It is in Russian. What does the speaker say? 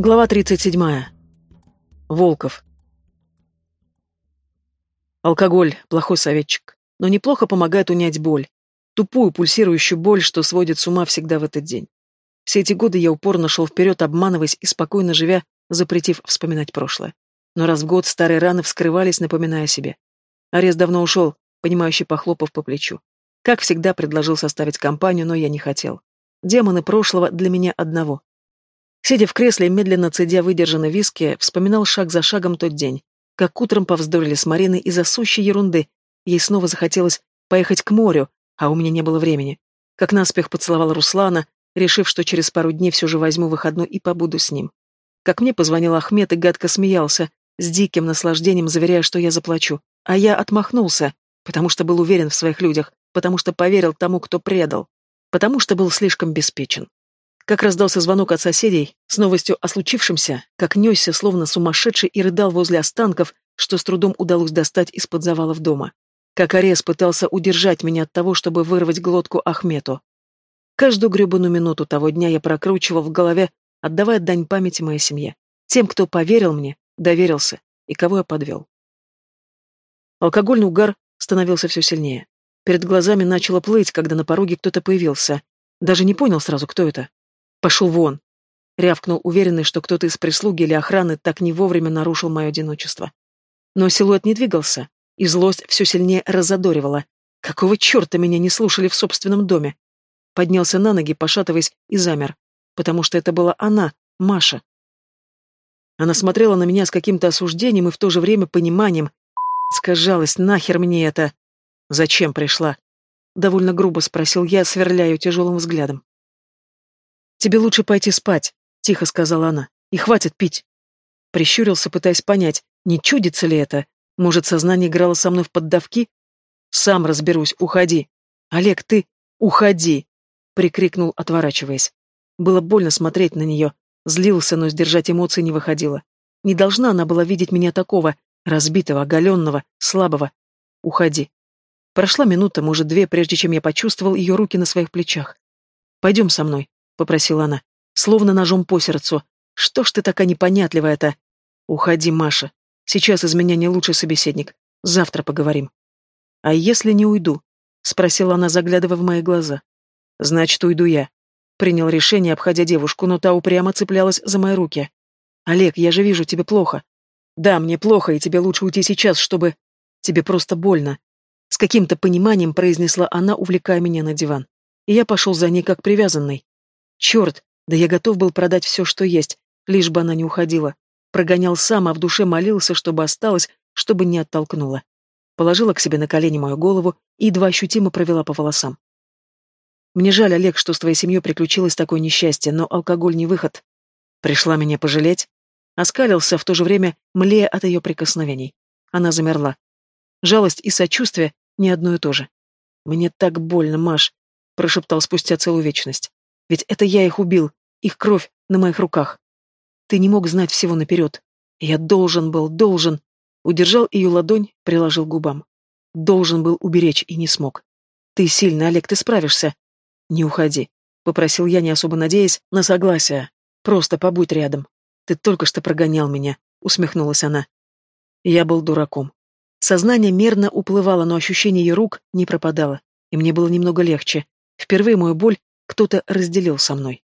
Глава 37. Волков. Алкоголь – плохой советчик, но неплохо помогает унять боль. Тупую, пульсирующую боль, что сводит с ума всегда в этот день. Все эти годы я упорно шел вперед, обманываясь и спокойно живя, запретив вспоминать прошлое. Но раз в год старые раны вскрывались, напоминая себе. Арест давно ушел, понимающий похлопав по плечу. Как всегда, предложил составить компанию, но я не хотел. Демоны прошлого для меня одного. Сидя в кресле, медленно цедя выдержанный виски, вспоминал шаг за шагом тот день. Как утром повздорили с Мариной из-за сущей ерунды. Ей снова захотелось поехать к морю, а у меня не было времени. Как наспех поцеловал Руслана, решив, что через пару дней все же возьму выходной и побуду с ним. Как мне позвонил Ахмед и гадко смеялся, с диким наслаждением заверяя, что я заплачу. А я отмахнулся, потому что был уверен в своих людях, потому что поверил тому, кто предал, потому что был слишком беспечен. Как раздался звонок от соседей с новостью о случившемся, как несся, словно сумасшедший, и рыдал возле останков, что с трудом удалось достать из-под завалов дома. Как Арес пытался удержать меня от того, чтобы вырвать глотку Ахмету. Каждую гребаную минуту того дня я прокручивал в голове, отдавая дань памяти моей семье. Тем, кто поверил мне, доверился, и кого я подвел. Алкогольный угар становился все сильнее. Перед глазами начало плыть, когда на пороге кто-то появился. Даже не понял сразу, кто это. Пошел вон. Рявкнул, уверенный, что кто-то из прислуги или охраны так не вовремя нарушил мое одиночество. Но силуэт не двигался, и злость все сильнее разодоривала. Какого черта меня не слушали в собственном доме? Поднялся на ноги, пошатываясь, и замер. Потому что это была она, Маша. Она смотрела на меня с каким-то осуждением и в то же время пониманием. Скажалась, нахер мне это? Зачем пришла? Довольно грубо спросил я, сверляя тяжелым взглядом. «Тебе лучше пойти спать», — тихо сказала она. «И хватит пить». Прищурился, пытаясь понять, не чудится ли это. Может, сознание играло со мной в поддавки? «Сам разберусь, уходи». «Олег, ты... уходи!» — прикрикнул, отворачиваясь. Было больно смотреть на нее. Злился, но сдержать эмоции не выходило. Не должна она была видеть меня такого, разбитого, оголенного, слабого. «Уходи». Прошла минута, может, две, прежде чем я почувствовал ее руки на своих плечах. «Пойдем со мной», попросила она, словно ножом по сердцу. Что ж ты такая непонятливая-то? Уходи, Маша. Сейчас из меня не лучший собеседник. Завтра поговорим. А если не уйду? спросила она, заглядывая в мои глаза. Значит, уйду я. Принял решение, обходя девушку, но та упрямо цеплялась за мои руки. Олег, я же вижу, тебе плохо. Да, мне плохо, и тебе лучше уйти сейчас, чтобы... Тебе просто больно. С каким-то пониманием произнесла она, увлекая меня на диван. И я пошел за ней как привязанный. Черт, да я готов был продать все, что есть, лишь бы она не уходила. Прогонял сам, а в душе молился, чтобы осталась, чтобы не оттолкнула. Положила к себе на колени мою голову и едва ощутимо провела по волосам. Мне жаль, Олег, что с твоей семьей приключилось такое несчастье, но алкоголь не выход. Пришла меня пожалеть. Оскалился, в то же время млея от ее прикосновений. Она замерла. Жалость и сочувствие — не одно и то же. «Мне так больно, Маш», — прошептал спустя целую вечность. Ведь это я их убил, их кровь на моих руках. Ты не мог знать всего наперед. Я должен был, должен. Удержал ее ладонь, приложил к губам. Должен был уберечь и не смог. Ты сильный, Олег, ты справишься. Не уходи, попросил я, не особо надеясь на согласие. Просто побудь рядом. Ты только что прогонял меня, усмехнулась она. Я был дураком. Сознание мерно уплывало, но ощущение ее рук не пропадало, и мне было немного легче. Впервые мою боль кто-то разделил со мной.